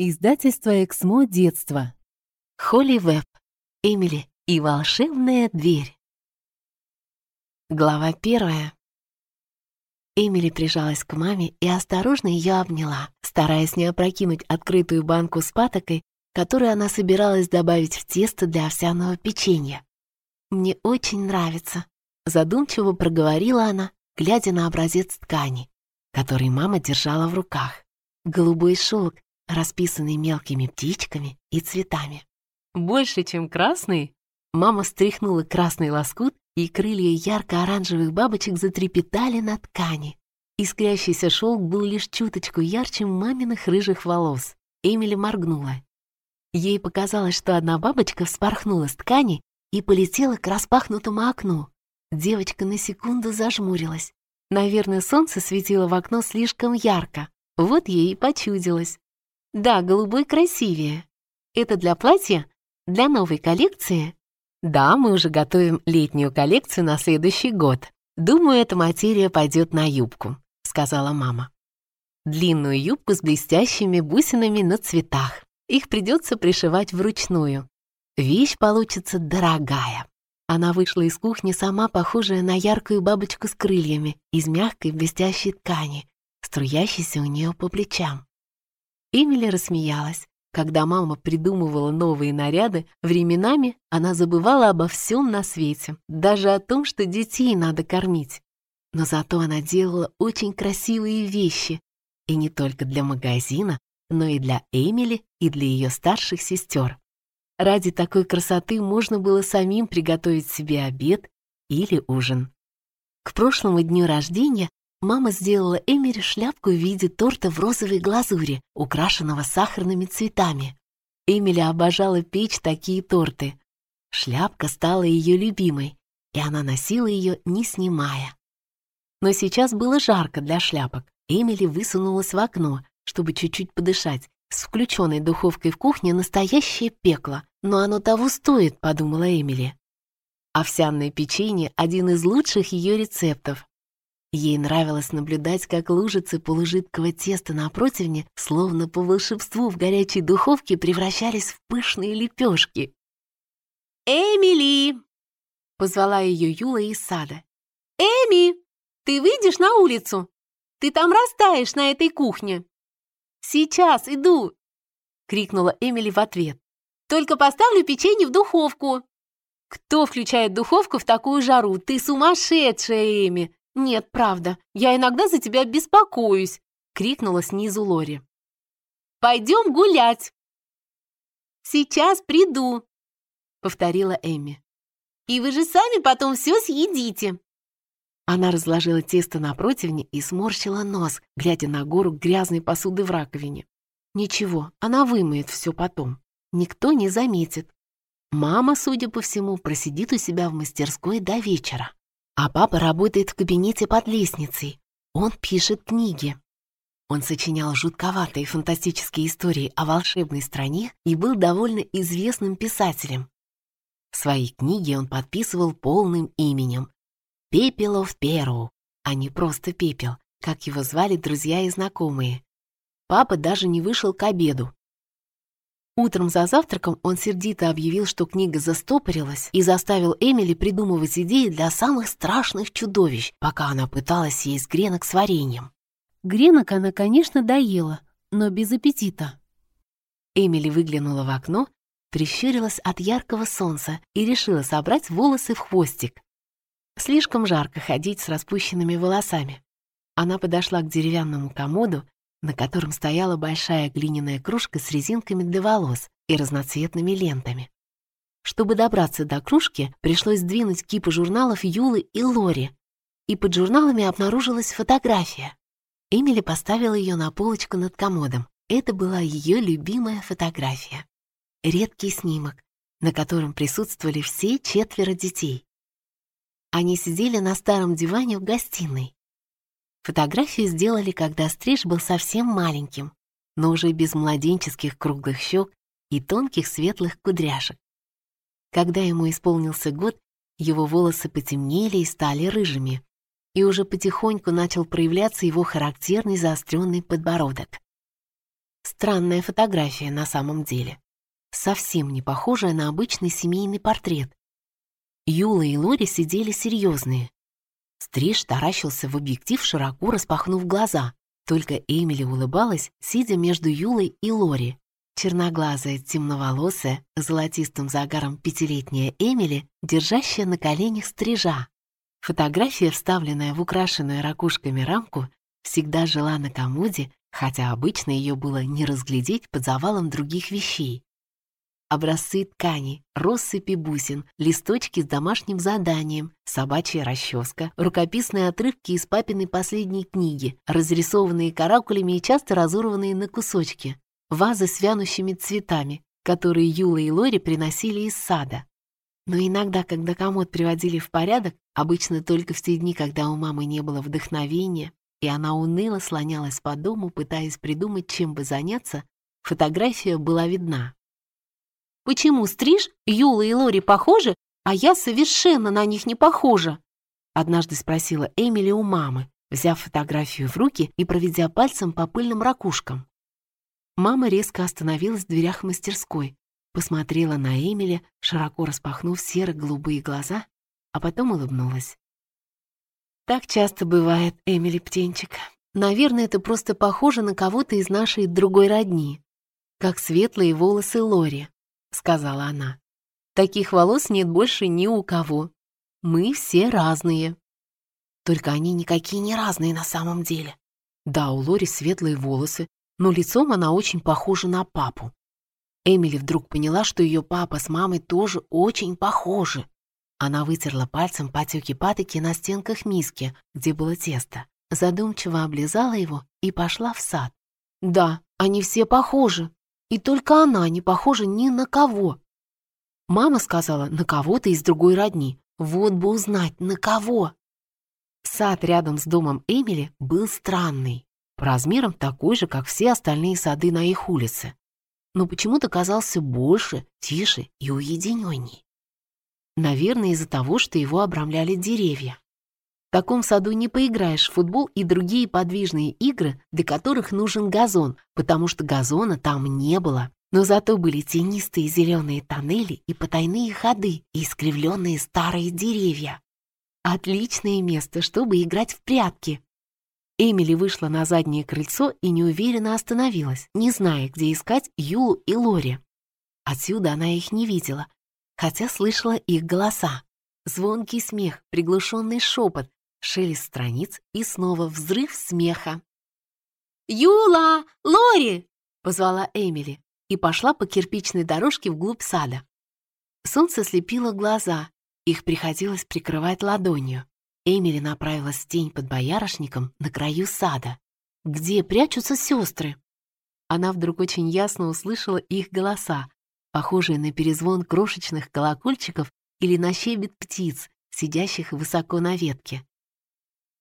Издательство «Эксмо. Детство». Холли Веб. Эмили и волшебная дверь. Глава первая. Эмили прижалась к маме и осторожно ее обняла, стараясь не опрокинуть открытую банку с патокой, которую она собиралась добавить в тесто для овсяного печенья. «Мне очень нравится», — задумчиво проговорила она, глядя на образец ткани, который мама держала в руках. Голубой шелк, расписанный мелкими птичками и цветами. Больше, чем красный? Мама стряхнула красный лоскут, и крылья ярко-оранжевых бабочек затрепетали на ткани. Искрящийся шелк был лишь чуточку ярче маминых рыжих волос. Эмили моргнула. Ей показалось, что одна бабочка вспорхнула с ткани и полетела к распахнутому окну. Девочка на секунду зажмурилась. Наверное, солнце светило в окно слишком ярко. Вот ей и почудилось. Да, голубой красивее. Это для платья? Для новой коллекции? Да, мы уже готовим летнюю коллекцию на следующий год. Думаю, эта материя пойдет на юбку, сказала мама. Длинную юбку с блестящими бусинами на цветах. Их придется пришивать вручную. Вещь получится дорогая. Она вышла из кухни сама похожая на яркую бабочку с крыльями из мягкой блестящей ткани, струящейся у нее по плечам. Эмили рассмеялась. Когда мама придумывала новые наряды, временами она забывала обо всем на свете, даже о том, что детей надо кормить. Но зато она делала очень красивые вещи, и не только для магазина, но и для Эмили и для ее старших сестер. Ради такой красоты можно было самим приготовить себе обед или ужин. К прошлому дню рождения Мама сделала Эмери шляпку в виде торта в розовой глазури, украшенного сахарными цветами. Эмили обожала печь такие торты. Шляпка стала ее любимой, и она носила ее, не снимая. Но сейчас было жарко для шляпок. Эмили высунулась в окно, чтобы чуть-чуть подышать. С включенной духовкой в кухне настоящее пекло, но оно того стоит, подумала Эмили. Овсяное печенье — один из лучших ее рецептов, Ей нравилось наблюдать, как лужицы полужидкого теста на противне, словно по волшебству в горячей духовке, превращались в пышные лепешки. «Эмили!» — позвала ее Юла из сада. «Эми, ты выйдешь на улицу? Ты там растаешь на этой кухне!» «Сейчас иду!» — крикнула Эмили в ответ. «Только поставлю печенье в духовку!» «Кто включает духовку в такую жару? Ты сумасшедшая, Эми! «Нет, правда, я иногда за тебя беспокоюсь!» — крикнула снизу Лори. «Пойдем гулять!» «Сейчас приду!» — повторила Эми. «И вы же сами потом все съедите!» Она разложила тесто на противне и сморщила нос, глядя на гору грязной посуды в раковине. Ничего, она вымоет все потом. Никто не заметит. Мама, судя по всему, просидит у себя в мастерской до вечера. А папа работает в кабинете под лестницей. Он пишет книги. Он сочинял жутковатые фантастические истории о волшебной стране и был довольно известным писателем. Свои книги он подписывал полным именем Пепелов Перу, а не просто Пепел, как его звали друзья и знакомые. Папа даже не вышел к обеду, Утром за завтраком он сердито объявил, что книга застопорилась и заставил Эмили придумывать идеи для самых страшных чудовищ, пока она пыталась есть гренок с вареньем. Гренок она, конечно, доела, но без аппетита. Эмили выглянула в окно, прищурилась от яркого солнца и решила собрать волосы в хвостик. Слишком жарко ходить с распущенными волосами. Она подошла к деревянному комоду на котором стояла большая глиняная кружка с резинками для волос и разноцветными лентами. Чтобы добраться до кружки, пришлось сдвинуть кипу журналов Юлы и Лори, и под журналами обнаружилась фотография. Эмили поставила ее на полочку над комодом. Это была ее любимая фотография. Редкий снимок, на котором присутствовали все четверо детей. Они сидели на старом диване в гостиной. Фотографию сделали, когда Стриж был совсем маленьким, но уже без младенческих круглых щек и тонких светлых кудряшек. Когда ему исполнился год, его волосы потемнели и стали рыжими, и уже потихоньку начал проявляться его характерный заостренный подбородок. Странная фотография на самом деле. Совсем не похожая на обычный семейный портрет. Юла и Лори сидели серьезные. Стриж таращился в объектив, широко распахнув глаза. Только Эмили улыбалась, сидя между Юлой и Лори. Черноглазая, темноволосая, золотистым загаром пятилетняя Эмили, держащая на коленях стрижа. Фотография, вставленная в украшенную ракушками рамку, всегда жила на комоде, хотя обычно ее было не разглядеть под завалом других вещей. Образцы ткани, россыпи бусин, листочки с домашним заданием, собачья расческа, рукописные отрывки из папиной последней книги, разрисованные каракулями и часто разорванные на кусочки, вазы с вянущими цветами, которые Юла и Лори приносили из сада. Но иногда, когда комод приводили в порядок, обычно только в те дни, когда у мамы не было вдохновения, и она уныло слонялась по дому, пытаясь придумать, чем бы заняться, фотография была видна. «Почему стриж, Юла и Лори похожи, а я совершенно на них не похожа?» Однажды спросила Эмили у мамы, взяв фотографию в руки и проведя пальцем по пыльным ракушкам. Мама резко остановилась в дверях мастерской, посмотрела на Эмили, широко распахнув серо-голубые глаза, а потом улыбнулась. «Так часто бывает, Эмили Птенчик. Наверное, это просто похоже на кого-то из нашей другой родни, как светлые волосы Лори», — сказала она. «Таких волос нет больше ни у кого. Мы все разные». Только они никакие не разные на самом деле. Да, у Лори светлые волосы, но лицом она очень похожа на папу. Эмили вдруг поняла, что ее папа с мамой тоже очень похожи. Она вытерла пальцем потеки-патоки на стенках миски, где было тесто, задумчиво облизала его и пошла в сад. Да, они все похожи, и только она не похожа ни на кого. Мама сказала, на кого-то из другой родни. Вот бы узнать, на кого. Сад рядом с домом Эмили был странный по размерам такой же, как все остальные сады на их улице, но почему-то казался больше, тише и уединенней. Наверное, из-за того, что его обрамляли деревья. В таком саду не поиграешь в футбол и другие подвижные игры, для которых нужен газон, потому что газона там не было. Но зато были тенистые зеленые тоннели и потайные ходы и искривленные старые деревья. Отличное место, чтобы играть в прятки. Эмили вышла на заднее крыльцо и неуверенно остановилась, не зная, где искать Юлу и Лори. Отсюда она их не видела, хотя слышала их голоса. Звонкий смех, приглушенный шепот, шелест страниц и снова взрыв смеха. «Юла! Лори!» — позвала Эмили и пошла по кирпичной дорожке вглубь сада. Солнце слепило глаза, их приходилось прикрывать ладонью. Эмили направилась в тень под боярышником на краю сада. Где прячутся сестры? Она вдруг очень ясно услышала их голоса, похожие на перезвон крошечных колокольчиков или на щебет птиц, сидящих высоко на ветке.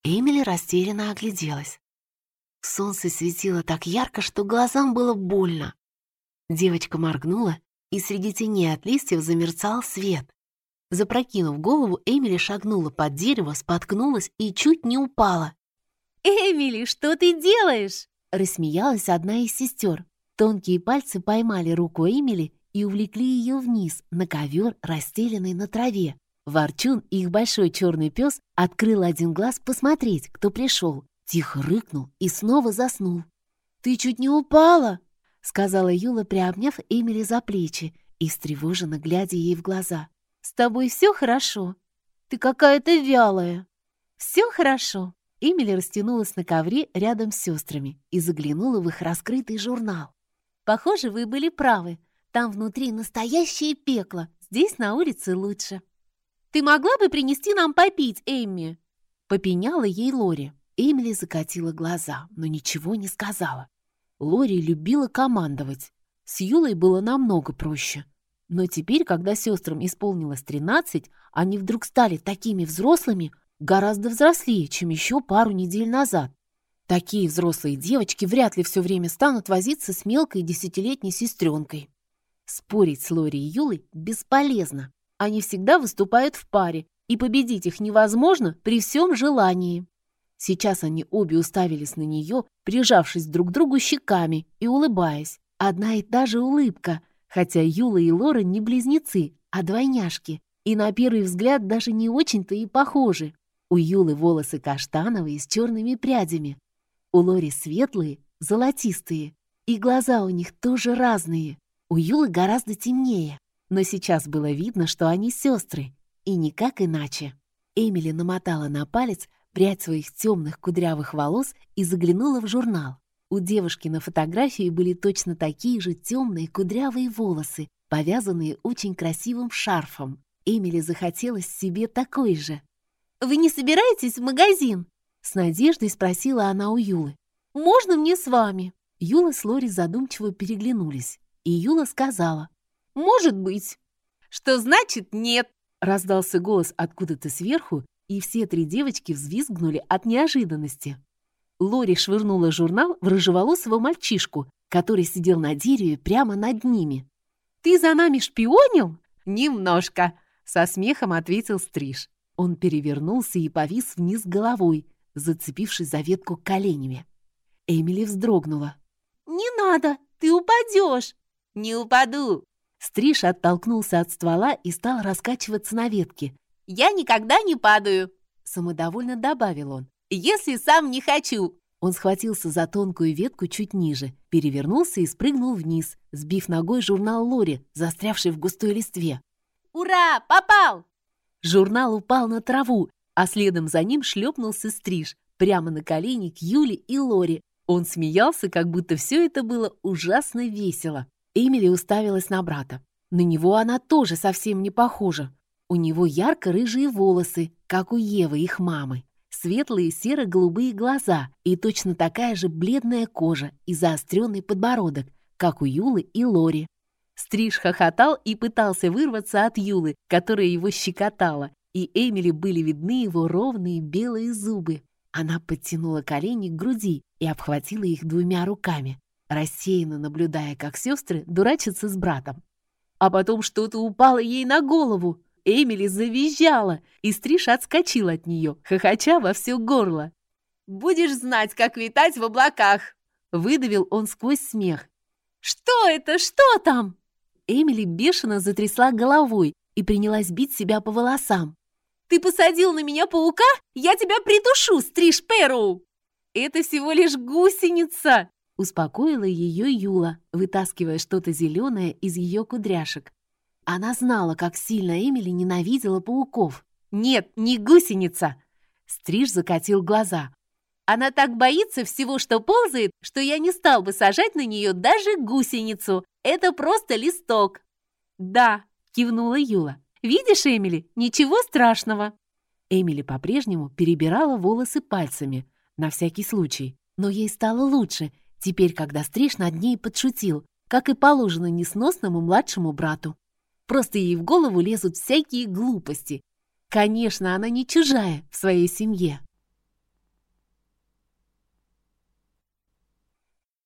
Эмили растерянно огляделась. Солнце светило так ярко, что глазам было больно. Девочка моргнула, и среди теней от листьев замерцал свет. Запрокинув голову, Эмили шагнула под дерево, споткнулась и чуть не упала. «Эмили, что ты делаешь?» Рассмеялась одна из сестер. Тонкие пальцы поймали руку Эмили и увлекли ее вниз, на ковер, расстеленный на траве. Ворчун, их большой черный пес, открыл один глаз посмотреть, кто пришел. Тихо рыкнул и снова заснул. «Ты чуть не упала!» — сказала Юла, приобняв Эмили за плечи и встревоженно глядя ей в глаза. «С тобой все хорошо? Ты какая-то вялая». «Все хорошо». Эмили растянулась на ковре рядом с сестрами и заглянула в их раскрытый журнал. «Похоже, вы были правы. Там внутри настоящее пекло. Здесь на улице лучше». «Ты могла бы принести нам попить, Эмми?» Попеняла ей Лори. Эмили закатила глаза, но ничего не сказала. Лори любила командовать. С Юлой было намного проще. Но теперь, когда сестрам исполнилось 13, они вдруг стали такими взрослыми, гораздо взрослее, чем еще пару недель назад. Такие взрослые девочки вряд ли все время станут возиться с мелкой десятилетней сестренкой. Спорить с Лори и Юлой бесполезно. Они всегда выступают в паре, и победить их невозможно при всем желании. Сейчас они обе уставились на нее, прижавшись друг к другу щеками и улыбаясь. Одна и та же улыбка, хотя Юла и Лора не близнецы, а двойняшки. И на первый взгляд даже не очень-то и похожи. У Юлы волосы каштановые с черными прядями. У Лори светлые, золотистые. И глаза у них тоже разные. У Юлы гораздо темнее. Но сейчас было видно, что они сестры. И никак иначе. Эмили намотала на палец прядь своих темных кудрявых волос и заглянула в журнал. У девушки на фотографии были точно такие же темные кудрявые волосы, повязанные очень красивым шарфом. Эмили захотелось себе такой же. «Вы не собираетесь в магазин?» С надеждой спросила она у Юлы. «Можно мне с вами?» Юла с Лори задумчиво переглянулись, и Юла сказала. «Может быть». «Что значит нет?» Раздался голос откуда-то сверху, и все три девочки взвизгнули от неожиданности. Лори швырнула журнал в рыжеволосого мальчишку, который сидел на дереве прямо над ними. «Ты за нами шпионил?» «Немножко», — со смехом ответил Стриж. Он перевернулся и повис вниз головой, зацепившись за ветку коленями. Эмили вздрогнула. «Не надо, ты упадешь!» «Не упаду!» Стриж оттолкнулся от ствола и стал раскачиваться на ветке, я никогда не падаю!» Самодовольно добавил он. «Если сам не хочу!» Он схватился за тонкую ветку чуть ниже, перевернулся и спрыгнул вниз, сбив ногой журнал Лори, застрявший в густой листве. «Ура! Попал!» Журнал упал на траву, а следом за ним шлепнулся стриж, прямо на колени к Юле и Лори. Он смеялся, как будто все это было ужасно весело. Эмили уставилась на брата. На него она тоже совсем не похожа. У него ярко-рыжие волосы, как у Евы, их мамы, светлые серо-голубые глаза и точно такая же бледная кожа и заостренный подбородок, как у Юлы и Лори. Стриж хохотал и пытался вырваться от Юлы, которая его щекотала, и Эмили были видны его ровные белые зубы. Она подтянула колени к груди и обхватила их двумя руками, рассеянно наблюдая, как сестры дурачатся с братом. А потом что-то упало ей на голову. Эмили завизжала, и Стриж отскочил от нее, хохоча во все горло. «Будешь знать, как витать в облаках!» Выдавил он сквозь смех. «Что это? Что там?» Эмили бешено затрясла головой и принялась бить себя по волосам. «Ты посадил на меня паука? Я тебя придушу, Стриж Перроу!» «Это всего лишь гусеница!» Успокоила ее Юла, вытаскивая что-то зеленое из ее кудряшек. Она знала, как сильно Эмили ненавидела пауков. «Нет, не гусеница!» Стриж закатил глаза. «Она так боится всего, что ползает, что я не стал бы сажать на нее даже гусеницу. Это просто листок». «Да», — кивнула Юла. «Видишь, Эмили, ничего страшного». Эмили по-прежнему перебирала волосы пальцами, на всякий случай. Но ей стало лучше, теперь, когда Стриж над ней подшутил, как и положено несносному младшему брату. Просто ей в голову лезут всякие глупости. Конечно, она не чужая в своей семье.